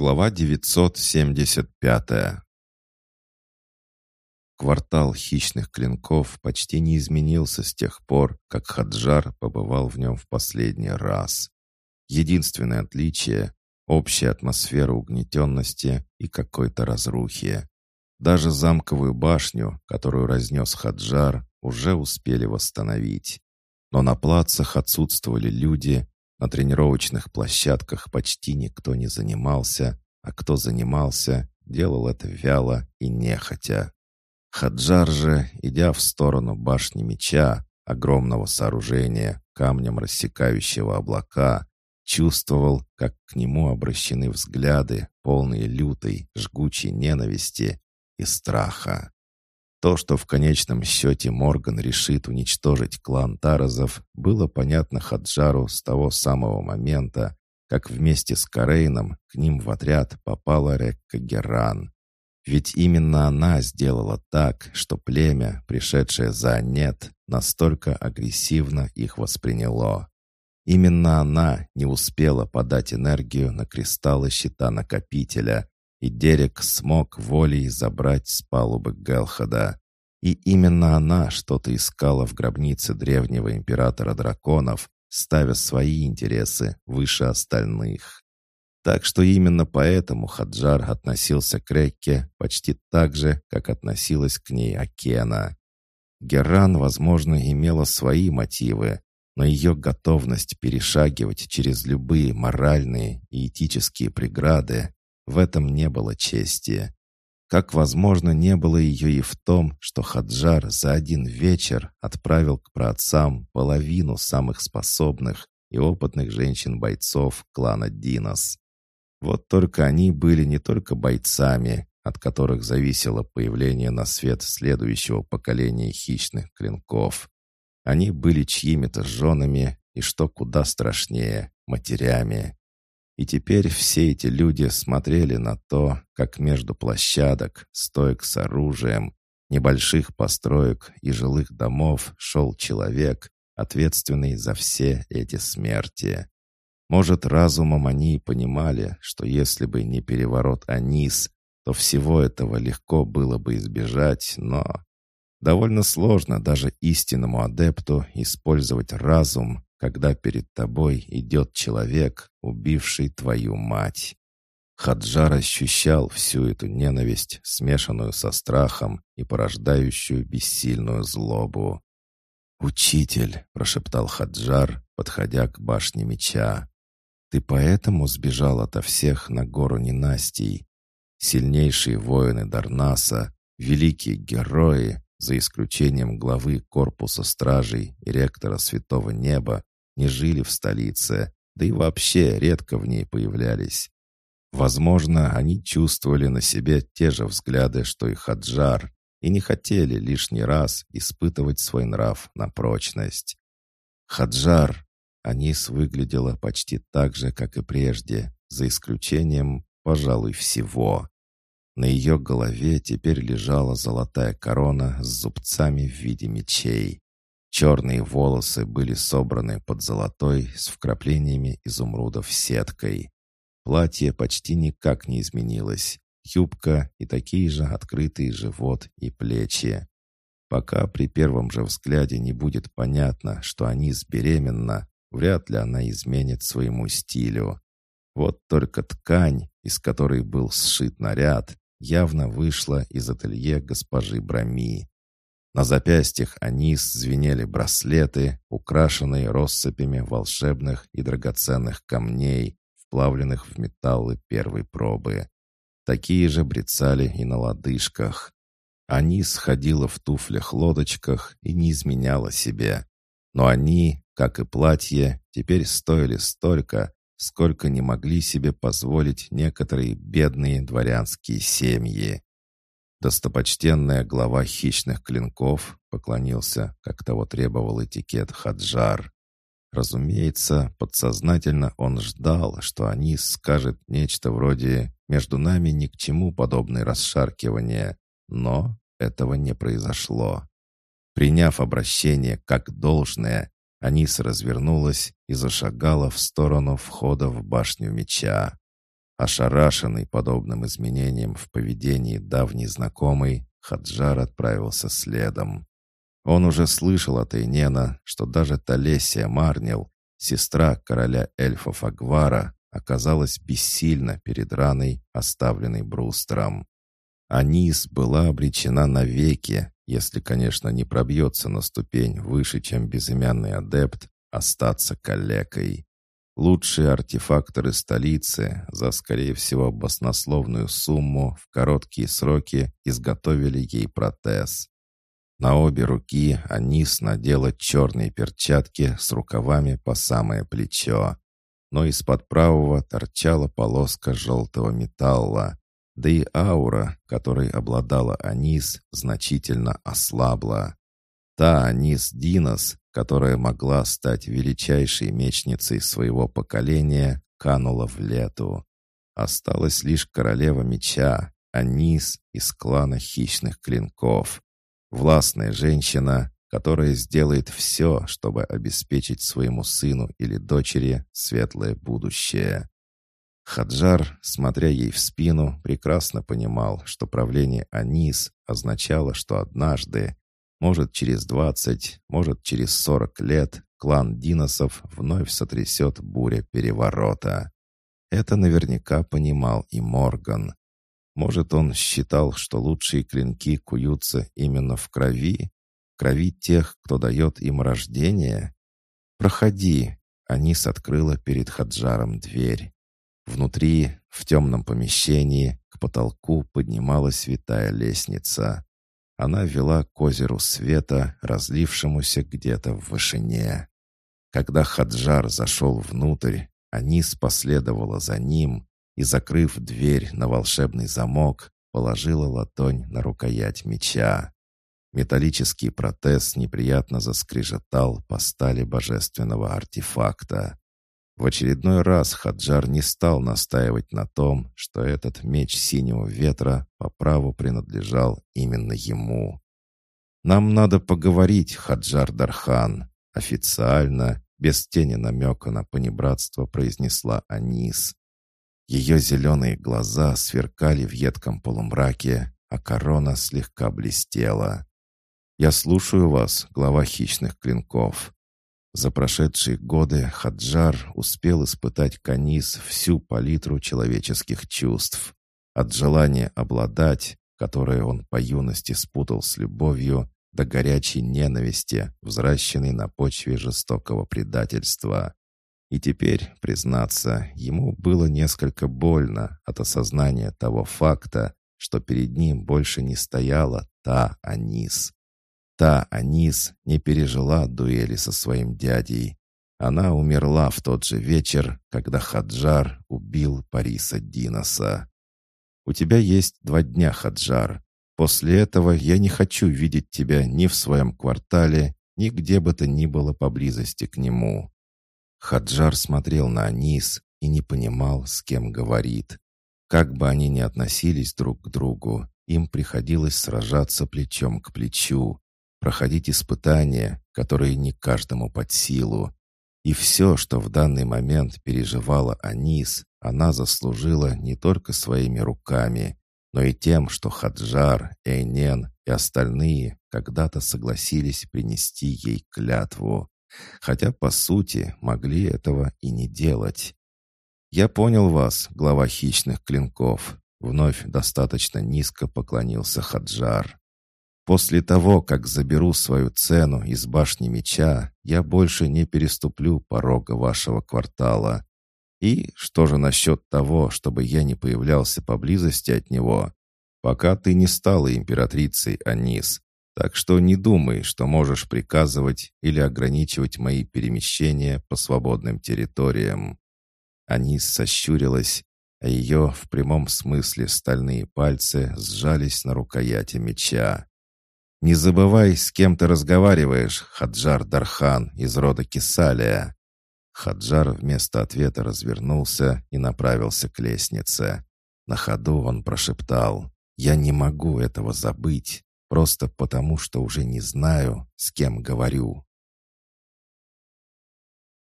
Глава 975 Квартал хищных клинков почти не изменился с тех пор, как Хаджар побывал в нем в последний раз. Единственное отличие — общая атмосфера угнетенности и какой-то разрухи. Даже замковую башню, которую разнес Хаджар, уже успели восстановить. Но на плацах отсутствовали люди, на тренировочных площадках почти никто не занимался, а кто занимался, делал это вяло и нехотя. Хаджар же, идя в сторону башни меча, огромного сооружения, камнем рассекающего облака, чувствовал, как к нему обращены взгляды, полные лютой, жгучей ненависти и страха. То, что в конечном счете Морган решит уничтожить клан Таразов, было понятно Хаджару с того самого момента, как вместе с Карейном к ним в отряд попала Рекка Геран. Ведь именно она сделала так, что племя, пришедшее за нет, настолько агрессивно их восприняло. Именно она не успела подать энергию на кристаллы щита накопителя, и Дерек смог волей забрать с палубы Гелхада. И именно она что-то искала в гробнице древнего императора драконов, ставя свои интересы выше остальных. Так что именно поэтому Хаджар относился к Рекке почти так же, как относилась к ней Акена. Геран, возможно, имела свои мотивы, но ее готовность перешагивать через любые моральные и этические преграды в этом не было чести. Как, возможно, не было ее и в том, что Хаджар за один вечер отправил к праотцам половину самых способных и опытных женщин-бойцов клана Динос. Вот только они были не только бойцами, от которых зависело появление на свет следующего поколения хищных клинков. Они были чьими-то женами и, что куда страшнее, матерями. И теперь все эти люди смотрели на то, как между площадок, стоек с оружием, небольших построек и жилых домов шел человек, ответственный за все эти смерти. Может, разумом они и понимали, что если бы не переворот Анис, то всего этого легко было бы избежать, но... Довольно сложно даже истинному адепту использовать разум, когда перед тобой идет человек, убивший твою мать. Хаджар ощущал всю эту ненависть, смешанную со страхом и порождающую бессильную злобу. «Учитель», — прошептал Хаджар, подходя к башне меча, — «ты поэтому сбежал ото всех на гору ненастий? Сильнейшие воины Дарнаса, великие герои, за исключением главы корпуса стражей и ректора Святого Неба, не жили в столице, да и вообще редко в ней появлялись. Возможно, они чувствовали на себе те же взгляды, что и Хаджар, и не хотели лишний раз испытывать свой нрав на прочность. Хаджар, Анис выглядела почти так же, как и прежде, за исключением, пожалуй, всего. На ее голове теперь лежала золотая корона с зубцами в виде мечей. Черные волосы были собраны под золотой с вкраплениями изумрудов сеткой. Платье почти никак не изменилось. Юбка и такие же открытые живот и плечи. Пока при первом же взгляде не будет понятно, что Анис беременна, вряд ли она изменит своему стилю. Вот только ткань, из которой был сшит наряд, явно вышла из ателье госпожи Брами. На запястьях Анис звенели браслеты, украшенные россыпями волшебных и драгоценных камней, вплавленных в металлы первой пробы. Такие же брецали и на лодыжках. Анис ходила в туфлях-лодочках и не изменяла себе. Но они, как и платье, теперь стоили столько, сколько не могли себе позволить некоторые бедные дворянские семьи. Достопочтенная глава хищных клинков поклонился, как того требовал этикет Хаджар. Разумеется, подсознательно он ждал, что они скажут нечто вроде «между нами ни к чему подобное расшаркивание», но этого не произошло. Приняв обращение как должное, Анис развернулась и зашагала в сторону входа в башню меча. Ошарашенный подобным изменением в поведении давней знакомой, Хаджар отправился следом. Он уже слышал от Эйнена, что даже Талесия Марнил, сестра короля эльфов Агвара, оказалась бессильна перед раной, оставленной Брустером. Анис была обречена навеки, если, конечно, не пробьется на ступень выше, чем безымянный адепт, остаться калекой. Лучшие артефакторы столицы за, скорее всего, баснословную сумму в короткие сроки изготовили ей протез. На обе руки Анис надела черные перчатки с рукавами по самое плечо. Но из-под правого торчала полоска желтого металла, да и аура, которой обладала Анис, значительно ослабла. Та Анис Динос, которая могла стать величайшей мечницей своего поколения, канула в лету. Осталась лишь королева меча, Анис из клана хищных клинков. Властная женщина, которая сделает все, чтобы обеспечить своему сыну или дочери светлое будущее. Хаджар, смотря ей в спину, прекрасно понимал, что правление Анис означало, что однажды, может, через двадцать, может, через сорок лет клан Диносов вновь сотрясет буря переворота. Это наверняка понимал и Морган. Может, он считал, что лучшие клинки куются именно в крови? Крови тех, кто дает им рождение? «Проходи!» Анис открыла перед Хаджаром дверь. Внутри, в темном помещении, к потолку поднималась витая лестница. Она вела к озеру света, разлившемуся где-то в вышине. Когда Хаджар зашел внутрь, Анис последовала за ним и, закрыв дверь на волшебный замок, положила ладонь на рукоять меча. Металлический протез неприятно заскрежетал по стали божественного артефакта. В очередной раз Хаджар не стал настаивать на том, что этот меч синего ветра по праву принадлежал именно ему. «Нам надо поговорить, Хаджар Дархан», официально, без тени намека на понебратство, произнесла Анис. Ее зеленые глаза сверкали в едком полумраке, а корона слегка блестела. «Я слушаю вас, глава хищных клинков. За прошедшие годы Хаджар успел испытать Канис всю палитру человеческих чувств. От желания обладать, которое он по юности спутал с любовью, до горячей ненависти, взращенной на почве жестокого предательства. И теперь, признаться, ему было несколько больно от осознания того факта, что перед ним больше не стояла та Анис, Та Анис не пережила дуэли со своим дядей. Она умерла в тот же вечер, когда Хаджар убил Париса Диноса. «У тебя есть два дня, Хаджар. После этого я не хочу видеть тебя ни в своем квартале, ни где бы то ни было поблизости к нему». Хаджар смотрел на Анис и не понимал, с кем говорит. Как бы они ни относились друг к другу, им приходилось сражаться плечом к плечу, проходить испытания, которые не каждому под силу. И все, что в данный момент переживала Анис, она заслужила не только своими руками, но и тем, что Хаджар, Эйнен и остальные когда-то согласились принести ей клятву. Хотя, по сути, могли этого и не делать. «Я понял вас, глава хищных клинков», — вновь достаточно низко поклонился Хаджар. После того, как заберу свою цену из башни меча, я больше не переступлю порога вашего квартала. И что же насчет того, чтобы я не появлялся поблизости от него? Пока ты не стала императрицей, Анис, так что не думай, что можешь приказывать или ограничивать мои перемещения по свободным территориям». Анис сощурилась, а ее в прямом смысле стальные пальцы сжались на рукояти меча. «Не забывай, с кем ты разговариваешь, Хаджар Дархан из рода Кисалия». Хаджар вместо ответа развернулся и направился к лестнице. На ходу он прошептал, «Я не могу этого забыть, просто потому что уже не знаю, с кем говорю».